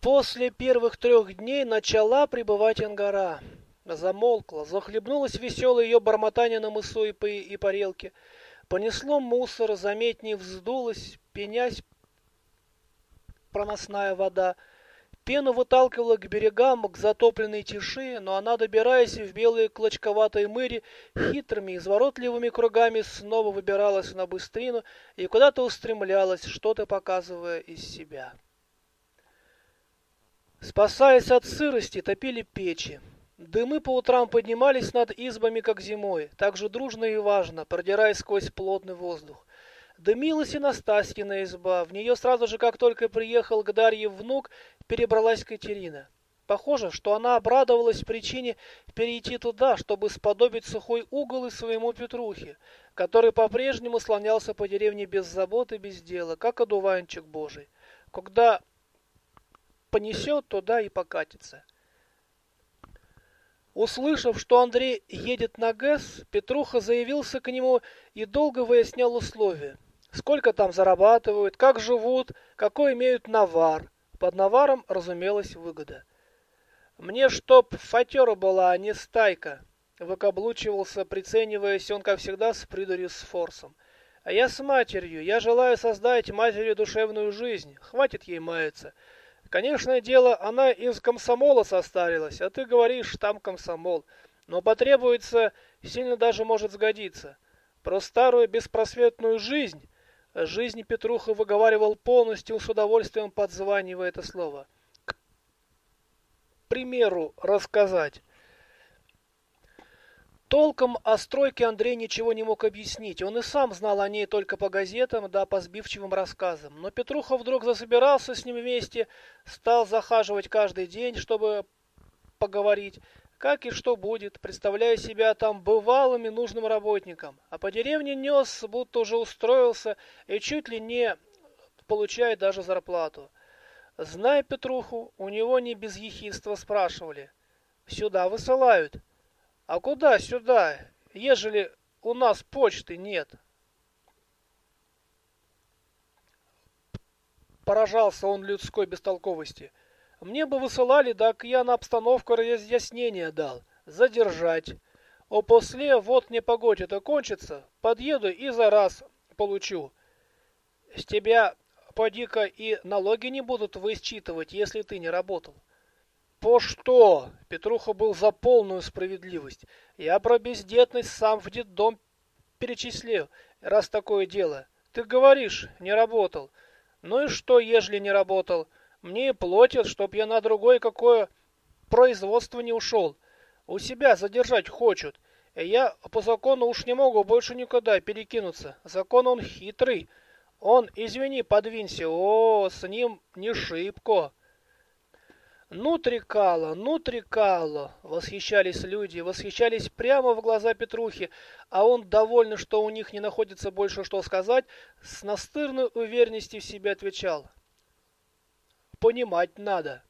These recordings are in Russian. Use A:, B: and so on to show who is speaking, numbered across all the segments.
A: После первых трех дней начала прибывать Ангара. Замолкла, захлебнулась веселое ее бормотание на мысу и, по, и парелке. Понесло мусор, заметнее вздулась, пенясь проносная вода. Пену выталкивала к берегам, к затопленной тиши, но она, добираясь в белые клочковатые мыри, хитрыми, изворотливыми кругами снова выбиралась на быстрину и куда-то устремлялась, что-то показывая из себя. Спасаясь от сырости, топили печи. Дымы по утрам поднимались над избами, как зимой, так же дружно и важно, продираясь сквозь плотный воздух. Дымилась и Настасьина изба. В нее сразу же, как только приехал к Дарье внук, перебралась Катерина. Похоже, что она обрадовалась причине перейти туда, чтобы сподобить сухой угол и своему Петрухе, который по-прежнему слонялся по деревне без заботы, без дела, как одуванчик божий. Когда понесет, туда и покатится. Услышав, что Андрей едет на ГЭС, Петруха заявился к нему и долго выяснял условия. Сколько там зарабатывают, как живут, какой имеют навар. Под наваром, разумелась, выгода. «Мне чтоб фатера была, а не стайка», — выкаблучивался, прицениваясь он, как всегда, с придурью с форсом. «А я с матерью. Я желаю создать матери душевную жизнь. Хватит ей маяться. Конечно, дело, она из комсомола состарилась, а ты говоришь, там комсомол. Но потребуется, сильно даже может сгодиться. Про старую беспросветную жизнь, жизнь Петруха выговаривал полностью, с удовольствием подзванивая это слово. К примеру, рассказать. Толком о стройке Андрей ничего не мог объяснить. Он и сам знал о ней только по газетам, да по сбивчивым рассказам. Но Петруха вдруг засобирался с ним вместе, стал захаживать каждый день, чтобы поговорить, как и что будет, представляя себя там бывалым и нужным работником. А по деревне нес, будто уже устроился и чуть ли не получает даже зарплату. Зная Петруху, у него не без ехидства спрашивали. «Сюда высылают?» А куда сюда, ежели у нас почты нет? Поражался он людской бестолковости. Мне бы высылали, так я на обстановку разъяснения дал. Задержать. О после, вот не погодь, это кончится, подъеду и за раз получу. С тебя, поди-ка, и налоги не будут высчитывать, если ты не работал. «По что?» Петруха был за полную справедливость. «Я про бездетность сам в детдом перечислил, раз такое дело. Ты говоришь, не работал. Ну и что, ежели не работал? Мне и платят, чтоб я на другое какое производство не ушел. У себя задержать хочут. И я по закону уж не могу больше никуда перекинуться. Закон он хитрый. Он, извини, подвинься. О, с ним не шибко». «Ну, Трикало, ну, Трикало!» — восхищались люди, восхищались прямо в глаза Петрухи, а он, довольный, что у них не находится больше что сказать, с настырной уверенностью в себе отвечал. «Понимать надо».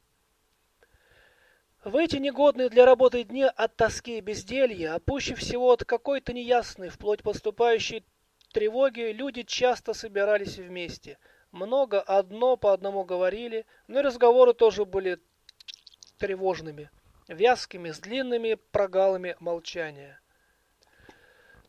A: В эти негодные для работы дни от тоски и безделья, а пуще всего от какой-то неясной, вплоть поступающей тревоги, люди часто собирались вместе. Много одно по одному говорили, но и разговоры тоже были тревожными, вязкими, с длинными прогалами молчания.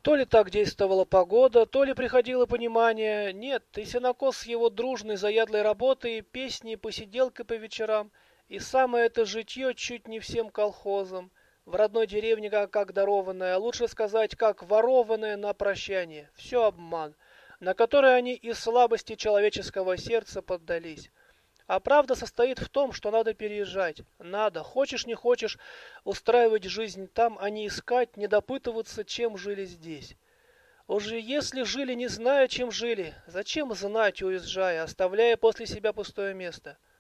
A: То ли так действовала погода, то ли приходило понимание. Нет, и сенокос с его дружной заядлой работой, песни посиделкой по вечерам, и самое это житье чуть не всем колхозам, в родной деревне как, как дарованное, а лучше сказать, как ворованное на прощание. Все обман, на который они из слабости человеческого сердца поддались. А правда состоит в том, что надо переезжать. Надо, хочешь не хочешь, устраивать жизнь там, а не искать, не допытываться, чем жили здесь. Уже если жили, не зная, чем жили, зачем знать, уезжая, оставляя после себя пустое место? —